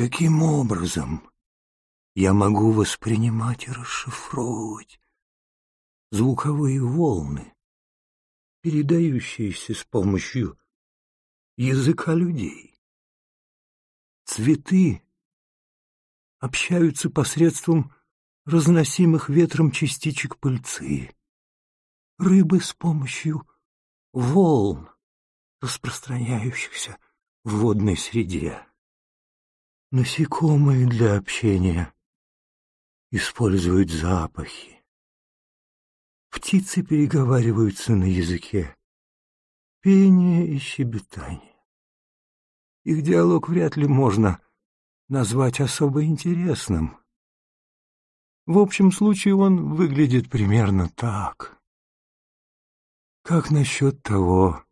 Каким образом я могу воспринимать и расшифровывать звуковые волны, передающиеся с помощью языка людей? Цветы общаются посредством разносимых ветром частичек пыльцы, рыбы с помощью волн, распространяющихся в водной среде. Насекомые для общения используют запахи. Птицы переговариваются на языке пения и щебетания. Их диалог вряд ли можно назвать особо интересным. В общем случае он выглядит примерно так. Как насчет того,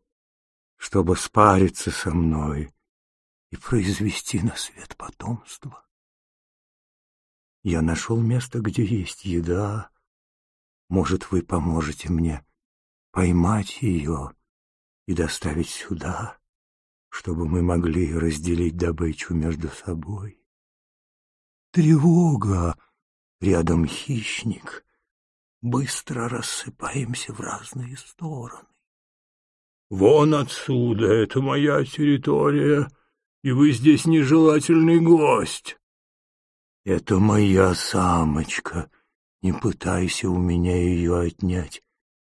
чтобы спариться со мной и произвести на свет потомство? Я нашел место, где есть еда. Может, вы поможете мне поймать ее и доставить сюда, чтобы мы могли разделить добычу между собой? Тревога! Рядом хищник. Быстро рассыпаемся в разные стороны. «Вон отсюда, это моя территория, и вы здесь нежелательный гость». «Это моя самочка, не пытайся у меня ее отнять,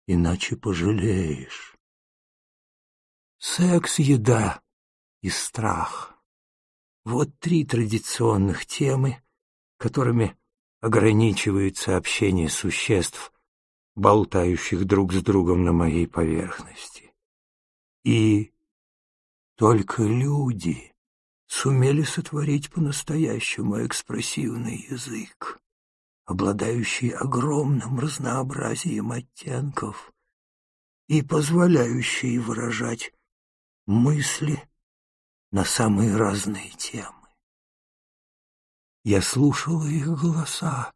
иначе пожалеешь». Секс, еда и страх. Вот три традиционных темы, которыми ограничивается общение существ, болтающих друг с другом на моей поверхности. И только люди сумели сотворить по-настоящему экспрессивный язык, обладающий огромным разнообразием оттенков и позволяющий выражать мысли на самые разные темы. Я слушала их голоса,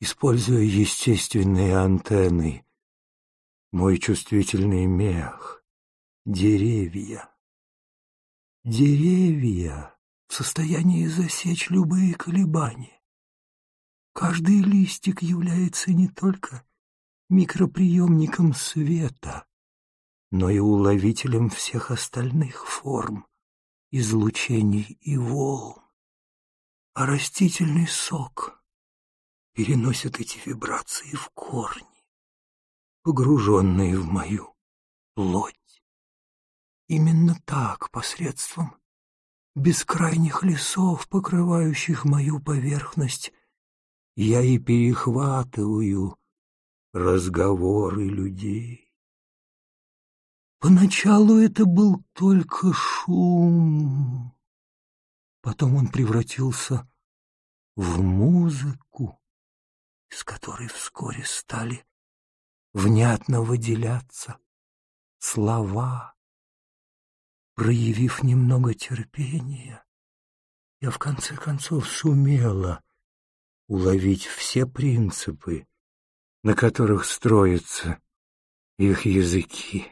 используя естественные антенны, мой чувствительный мех, Деревья. Деревья в состоянии засечь любые колебания. Каждый листик является не только микроприемником света, но и уловителем всех остальных форм, излучений и волн. А растительный сок переносит эти вибрации в корни, погруженные в мою плоть. Именно так, посредством бескрайних лесов, покрывающих мою поверхность, я и перехватываю разговоры людей. Поначалу это был только шум, потом он превратился в музыку, из которой вскоре стали внятно выделяться слова. Проявив немного терпения, я в конце концов сумела уловить все принципы, на которых строятся их языки.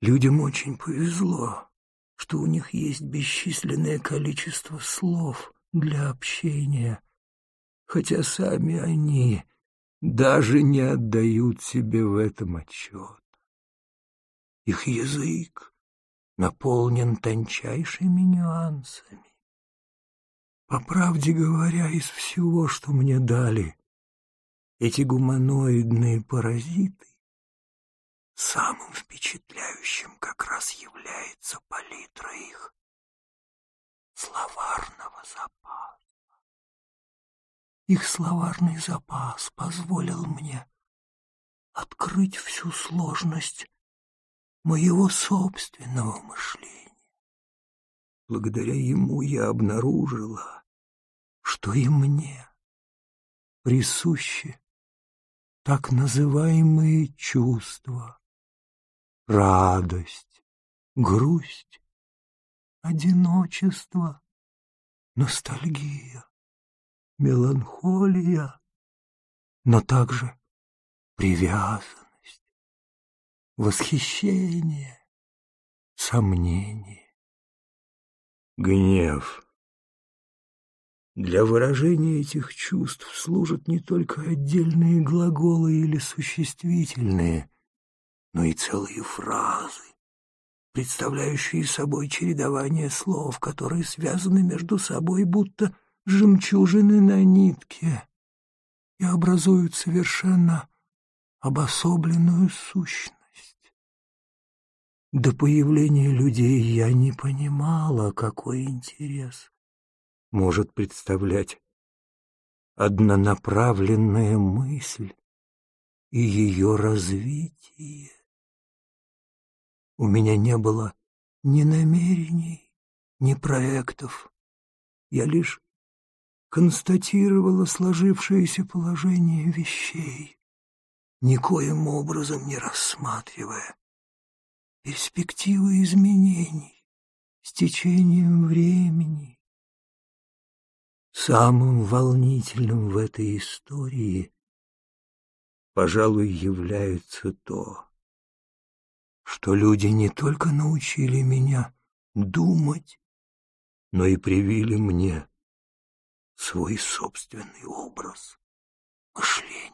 Людям очень повезло, что у них есть бесчисленное количество слов для общения, хотя сами они даже не отдают себе в этом отчет. Их язык наполнен тончайшими нюансами. По правде говоря, из всего, что мне дали эти гуманоидные паразиты, самым впечатляющим как раз является палитра их словарного запаса. Их словарный запас позволил мне открыть всю сложность моего собственного мышления. Благодаря ему я обнаружила, что и мне присущи так называемые чувства, радость, грусть, одиночество, ностальгия, меланхолия, но также привязанность восхищение, сомнение. Гнев. Для выражения этих чувств служат не только отдельные глаголы или существительные, но и целые фразы, представляющие собой чередование слов, которые связаны между собой, будто жемчужины на нитке, и образуют совершенно обособленную сущность. До появления людей я не понимала, какой интерес может представлять однонаправленная мысль и ее развитие. У меня не было ни намерений, ни проектов. Я лишь констатировала сложившееся положение вещей, никоим образом не рассматривая перспективы изменений с течением времени. Самым волнительным в этой истории, пожалуй, является то, что люди не только научили меня думать, но и привили мне свой собственный образ мышления.